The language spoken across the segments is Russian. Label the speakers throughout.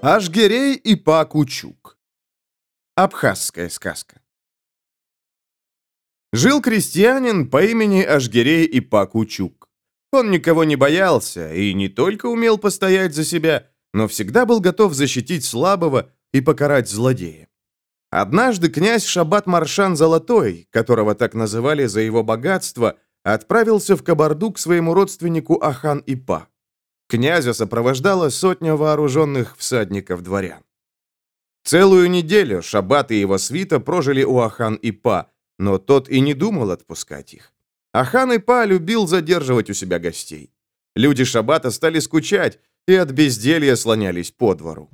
Speaker 1: Ашгерей и Пакучук. Абхазская сказка. Жил крестьянин по имени Ашгерей и Пакучук. Он никого не боялся и не только умел постоять за себя, но всегда был готов защитить слабого и покарать злодея. Однажды князь Шабат Маршан Золотой, которого так называли за его богатство, отправился в Кабарду к своему родственнику Ахан Ипа. Князя сопровождала сотня вооруженных всадников-дворян. Целую неделю Шабат и его свита прожили у Ахан Ипа, но тот и не думал отпускать их. Ахан Ипа любил задерживать у себя гостей. Люди Шабата стали скучать и от безделья слонялись по двору.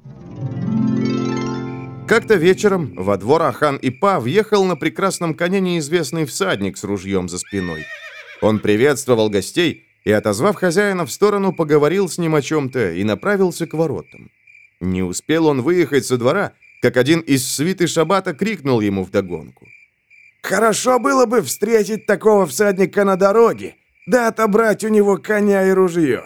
Speaker 1: Как-то вечером во двор Ахан Ипа въехал на прекрасном коне неизвестный всадник с ружьем за спиной. Он приветствовал гостей и, отозвав хозяина в сторону, поговорил с ним о чем-то и направился к воротам. Не успел он выехать со двора, как один из свиты Шабата крикнул ему вдогонку.
Speaker 2: «Хорошо было бы встретить такого всадника на дороге, да отобрать у него коня и ружье».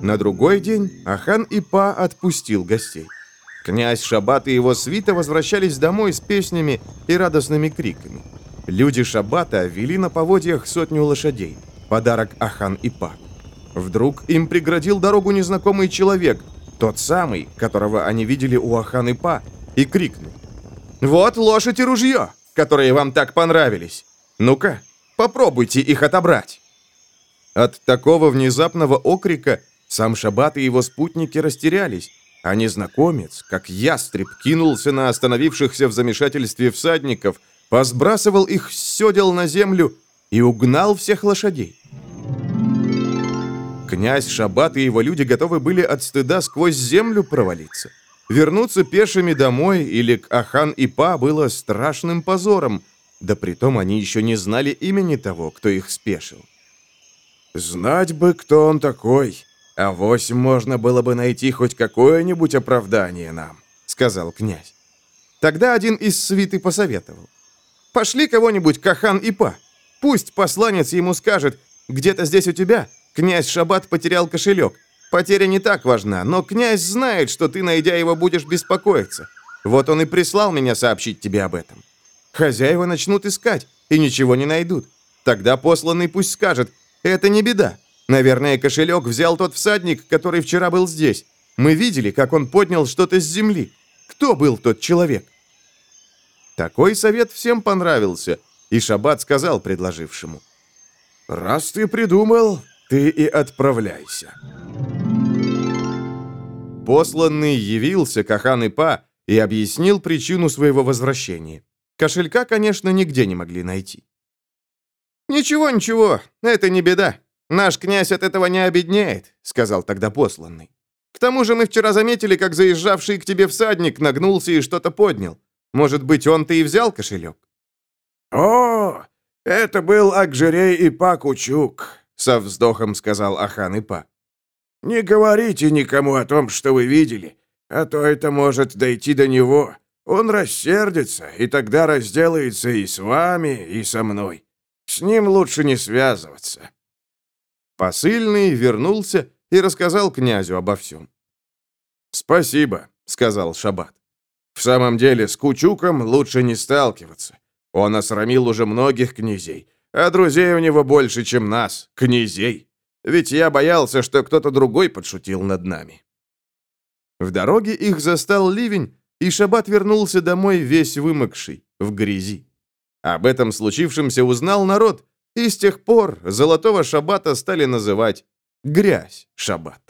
Speaker 1: На другой день Ахан Ипа отпустил гостей. Князь Шабат и его свита возвращались домой с песнями и радостными криками. Люди Шабата вели на поводьях сотню лошадей. Подарок Ахан Ипа. Вдруг им преградил дорогу незнакомый человек, тот самый, которого они видели у Ахан Ипа, и крикнул. «Вот лошадь и ружье, которые вам так понравились. Ну-ка, попробуйте их отобрать». От такого внезапного окрика сам Шабат и его спутники растерялись, а незнакомец, как ястреб, кинулся на остановившихся в замешательстве всадников – посбрасывал их с седел на землю и угнал всех лошадей. Князь Шабат и его люди готовы были от стыда сквозь землю провалиться. Вернуться пешими домой или к Ахан и Па было страшным позором, да притом они еще не знали имени того, кто их спешил.
Speaker 2: «Знать бы, кто он такой, а вось можно было бы найти хоть какое-нибудь оправдание нам», — сказал князь.
Speaker 1: Тогда один из свиты посоветовал. Пошли кого-нибудь к Ахан Ипа. Пусть посланец ему скажет, где-то здесь у тебя князь Шабат потерял кошелек. Потеря не так важна, но князь знает, что ты, найдя его, будешь беспокоиться. Вот он и прислал меня сообщить тебе об этом. Хозяева начнут искать и ничего не найдут. Тогда посланный пусть скажет, это не беда. Наверное, кошелек взял тот всадник, который вчера был здесь. Мы видели, как он поднял что-то с земли. Кто был тот человек? Такой совет всем понравился, и Шабат сказал предложившему.
Speaker 2: «Раз ты придумал, ты и отправляйся».
Speaker 1: Посланный явился к Ахан-Ипа и объяснил причину своего возвращения. Кошелька, конечно, нигде не могли найти. «Ничего, ничего, это не беда. Наш князь от этого не обеднеет», — сказал тогда посланный. «К тому же мы вчера заметили, как заезжавший к тебе всадник нагнулся и что-то поднял. Может быть, он-то и взял кошелек?»
Speaker 2: «О, это был Акжерей и Пакучук», — со вздохом сказал Ахан Ипа. «Не говорите никому о том, что вы видели, а то это может дойти до него. Он рассердится, и тогда разделается и с вами, и со мной. С ним лучше не связываться».
Speaker 1: Посыльный вернулся и рассказал князю обо всем.
Speaker 2: «Спасибо», — сказал Шабат. В самом деле, с Кучуком лучше не сталкиваться. Он осрамил уже многих князей, а друзей у него больше, чем нас, князей. Ведь я боялся, что кто-то другой подшутил над нами.
Speaker 1: В дороге их застал ливень, и Шабат вернулся домой весь вымокший, в грязи. Об этом случившемся узнал народ, и с тех пор золотого Шабата стали называть «грязь Шабат».